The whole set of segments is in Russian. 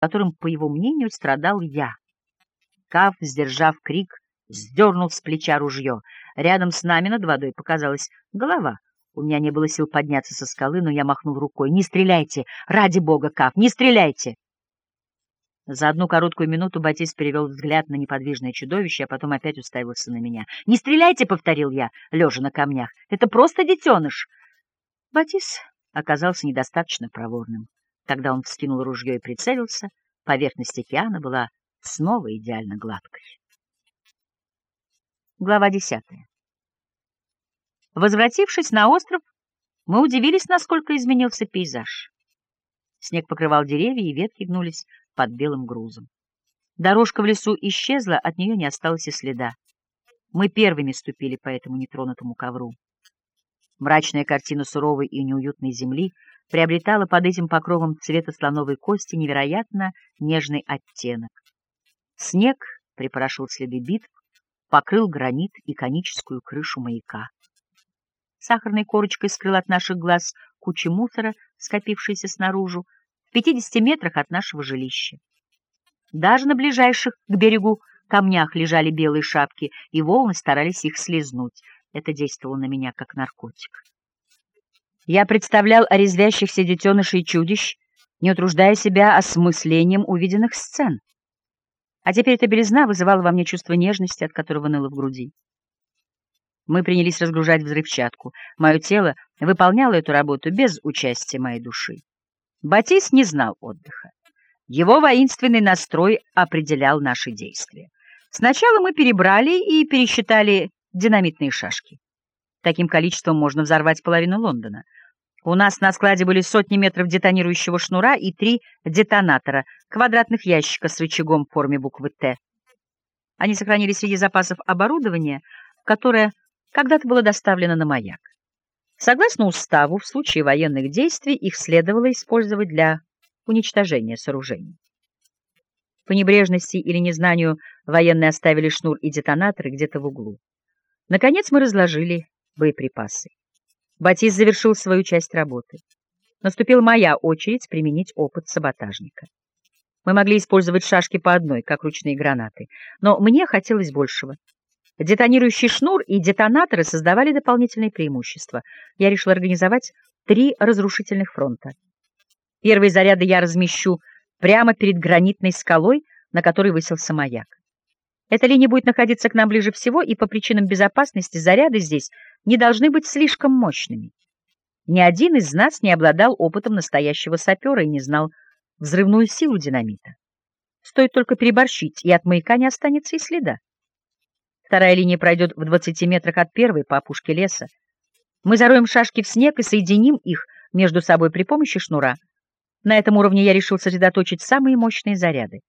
которым, по его мнению, страдал я. Кав, сдержав крик, сдернул с плеча ружье. Рядом с нами над водой показалась голова. У меня не было сил подняться со скалы, но я махнул рукой. «Не стреляйте! Ради бога, Кав, не стреляйте!» За одну короткую минуту Батис перевел взгляд на неподвижное чудовище, а потом опять уставился на меня. «Не стреляйте!» — повторил я, лежа на камнях. «Это просто детеныш!» Батис оказался недостаточно проворным. Когда он вскинул ружье и прицелился, поверхность океана была снова идеально гладкой. Глава десятая. Возвратившись на остров, мы удивились, насколько изменился пейзаж. Снег покрывал деревья, и ветки гнулись под белым грузом. Дорожка в лесу исчезла, от нее не осталось и следа. Мы первыми ступили по этому нетронутому ковру. Мрачная картина суровой и неуютной земли приобретала под этим покровом цвета слоновой кости невероятно нежный оттенок. Снег припорошил следы битв, покрыл гранит и коническую крышу маяка. Сахарной корочкой скрыл от наших глаз кучи мусора, скопившейся снаружи, в 50 метрах от нашего жилища. Даже на ближайших к берегу камнях лежали белые шапки, и волны старались их слезнуть. Это действовало на меня как наркотик. Я представлял резвящихся детенышей чудищ, не утруждая себя осмыслением увиденных сцен. А теперь эта белизна вызывала во мне чувство нежности, от которого ныло в груди. Мы принялись разгружать взрывчатку. Мое тело выполняло эту работу без участия моей души. Батис не знал отдыха. Его воинственный настрой определял наши действия. Сначала мы перебрали и пересчитали динамитные шашки. Таким количеством можно взорвать половину Лондона. У нас на складе были сотни метров детонирующего шнура и три детонатора, квадратных ящика с рычагом в форме буквы «Т». Они сохранились среди запасов оборудования, которое когда-то было доставлено на маяк. Согласно уставу, в случае военных действий их следовало использовать для уничтожения сооружений. По небрежности или незнанию военные оставили шнур и детонаторы где-то в углу. Наконец мы разложили боеприпасы. Батис завершил свою часть работы. Наступила моя очередь применить опыт саботажника. Мы могли использовать шашки по одной, как ручные гранаты, но мне хотелось большего. Детонирующий шнур и детонаторы создавали дополнительные преимущества. Я решил организовать три разрушительных фронта. Первые заряды я размещу прямо перед гранитной скалой, на которой высился маяк. Эта линия будет находиться к нам ближе всего, и по причинам безопасности заряды здесь не должны быть слишком мощными. Ни один из нас не обладал опытом настоящего сапера и не знал взрывную силу динамита. Стоит только переборщить, и от маяка не останется и следа. Вторая линия пройдет в 20 метрах от первой по опушке леса. Мы зароем шашки в снег и соединим их между собой при помощи шнура. На этом уровне я решил сосредоточить самые мощные заряды.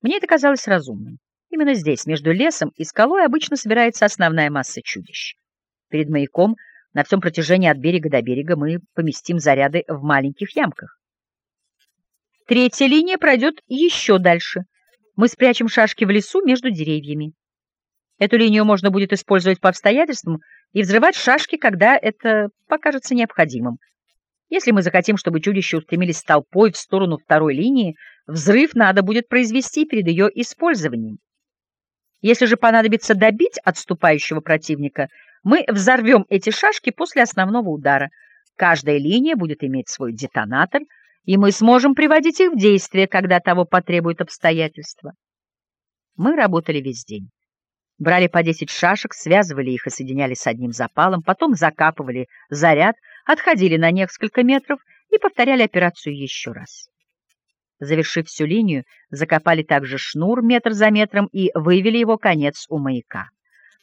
Мне это казалось разумным. Именно здесь, между лесом и скалой, обычно собирается основная масса чудищ. Перед маяком на всем протяжении от берега до берега мы поместим заряды в маленьких ямках. Третья линия пройдет еще дальше. Мы спрячем шашки в лесу между деревьями. Эту линию можно будет использовать по обстоятельствам и взрывать шашки, когда это покажется необходимым. Если мы захотим, чтобы чудища устремились толпой в сторону второй линии, взрыв надо будет произвести перед ее использованием. Если же понадобится добить отступающего противника, мы взорвем эти шашки после основного удара. Каждая линия будет иметь свой детонатор, и мы сможем приводить их в действие, когда того потребуют обстоятельства. Мы работали весь день. Брали по 10 шашек, связывали их и соединяли с одним запалом, потом закапывали заряд, отходили на несколько метров и повторяли операцию еще раз. Завершив всю линию, закопали также шнур метр за метром и вывели его конец у маяка.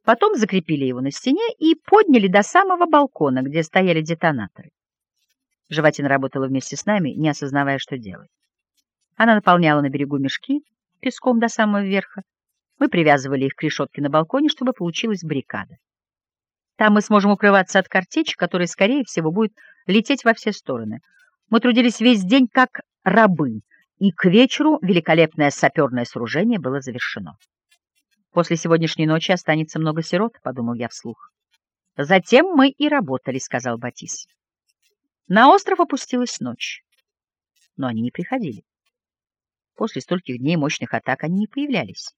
Потом закрепили его на стене и подняли до самого балкона, где стояли детонаторы. Животина работала вместе с нами, не осознавая, что делает. Она наполняла на берегу мешки песком до самого верха. Мы привязывали их к решетке на балконе, чтобы получилась баррикада. Там мы сможем укрываться от картечи, которая, скорее всего, будет лететь во все стороны. Мы трудились весь день как рабы, и к вечеру великолепное саперное сооружение было завершено. «После сегодняшней ночи останется много сирот», — подумал я вслух. «Затем мы и работали», — сказал Батис. На остров опустилась ночь, но они не приходили. После стольких дней мощных атак они не появлялись.